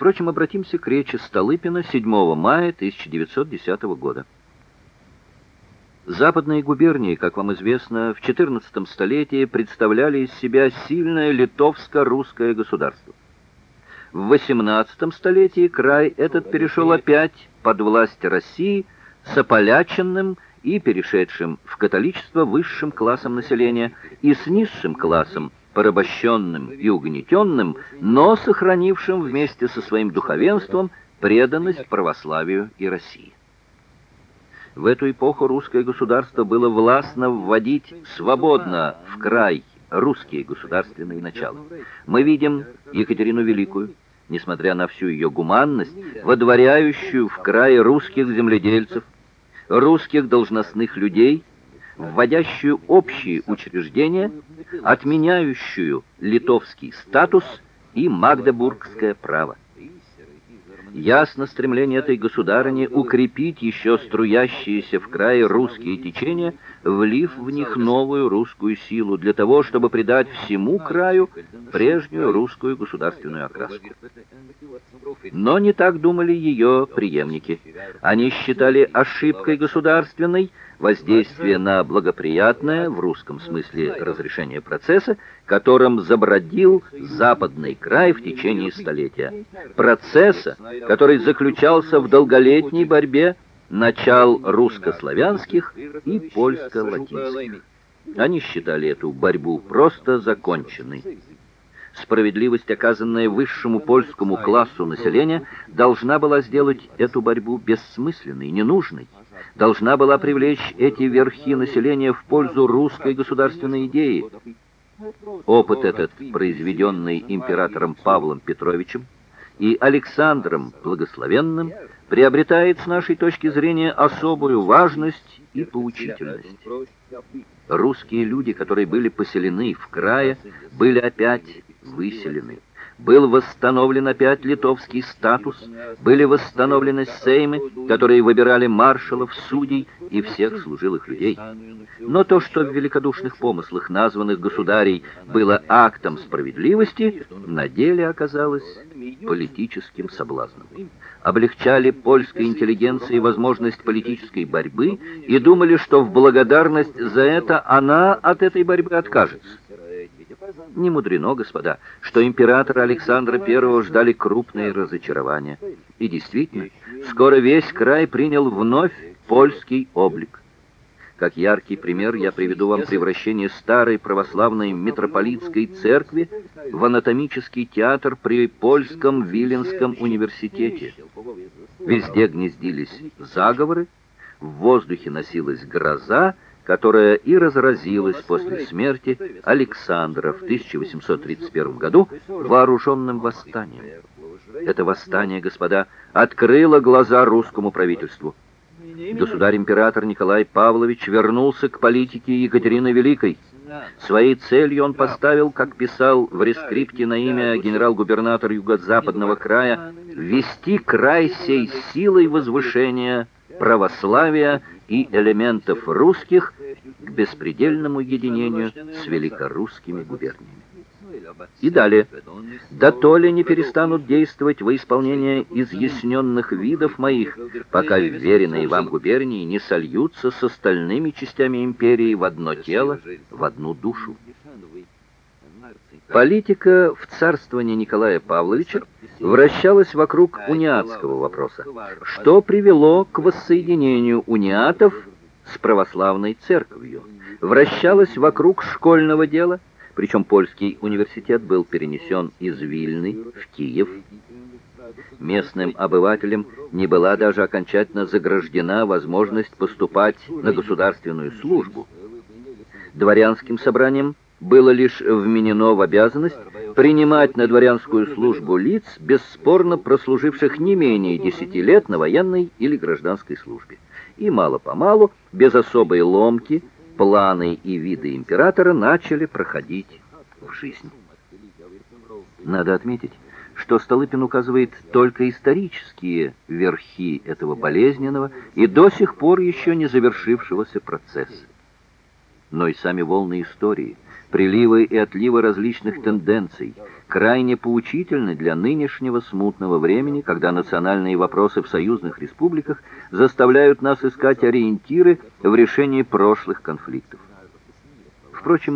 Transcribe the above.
Впрочем, обратимся к речи Столыпина 7 мая 1910 года. Западные губернии, как вам известно, в XIV столетии представляли из себя сильное литовско-русское государство. В XVIII столетии край этот перешел опять под власть России с ополяченным и перешедшим в католичество высшим классом населения и с низшим классом, порабощенным и угнетенным, но сохранившим вместе со своим духовенством преданность православию и России. В эту эпоху русское государство было властно вводить свободно в край русские государственные начала. Мы видим Екатерину Великую, несмотря на всю ее гуманность, водворяющую в край русских земледельцев, русских должностных людей, вводящую общие учреждения, отменяющую литовский статус и магдебургское право. Ясно стремление этой государыни укрепить еще струящиеся в крае русские течения, влив в них новую русскую силу для того, чтобы придать всему краю прежнюю русскую государственную окраску. Но не так думали ее преемники. Они считали ошибкой государственной воздействие на благоприятное в русском смысле разрешение процесса, которым забродил западный край в течение столетия. Процесса, который заключался в долголетней борьбе начал русско-славянских и польско-латинских. Они считали эту борьбу просто законченной. Справедливость, оказанная высшему польскому классу населения, должна была сделать эту борьбу бессмысленной, ненужной должна была привлечь эти верхи населения в пользу русской государственной идеи. Опыт этот, произведенный императором Павлом Петровичем и Александром Благословенным, приобретает с нашей точки зрения особую важность и поучительность. Русские люди, которые были поселены в крае, были опять выселены был восстановлен опять литовский статус, были восстановлены сеймы, которые выбирали маршалов, судей и всех служилых людей. Но то, что в великодушных помыслах названных государей было актом справедливости, на деле оказалось политическим соблазном. Облегчали польской интеллигенции возможность политической борьбы и думали, что в благодарность за это она от этой борьбы откажется. Не мудрено, господа, что императора Александра I ждали крупные разочарования. И действительно, скоро весь край принял вновь польский облик. Как яркий пример я приведу вам превращение старой православной митрополитской церкви в анатомический театр при Польском Виленском университете. Везде гнездились заговоры, в воздухе носилась гроза, которая и разразилась после смерти Александра в 1831 году вооруженным восстанием. Это восстание, господа, открыло глаза русскому правительству. Государь-император Николай Павлович вернулся к политике Екатерины Великой. Своей целью он поставил, как писал в рескрипте на имя генерал-губернатор юго-западного края, вести край сей силой возвышения православия и элементов русских к беспредельному единению с великорусскими губерниями. И далее. «Да то ли не перестанут действовать во исполнение изъясненных видов моих, пока веренные вам губернии не сольются с остальными частями империи в одно тело, в одну душу». Политика в царствовании Николая Павловича вращалась вокруг униатского вопроса, что привело к воссоединению униатов с православной церковью, вращалась вокруг школьного дела, причем польский университет был перенесен из Вильны в Киев. Местным обывателям не была даже окончательно заграждена возможность поступать на государственную службу. Дворянским собранием было лишь вменено в обязанность принимать на дворянскую службу лиц, бесспорно прослуживших не менее десяти лет на военной или гражданской службе. И мало-помалу, без особой ломки, планы и виды императора начали проходить в жизнь. Надо отметить, что Столыпин указывает только исторические верхи этого болезненного и до сих пор еще не завершившегося процесса. Но и сами волны истории – приливы и отливы различных тенденций, крайне поучительны для нынешнего смутного времени, когда национальные вопросы в союзных республиках заставляют нас искать ориентиры в решении прошлых конфликтов. Впрочем,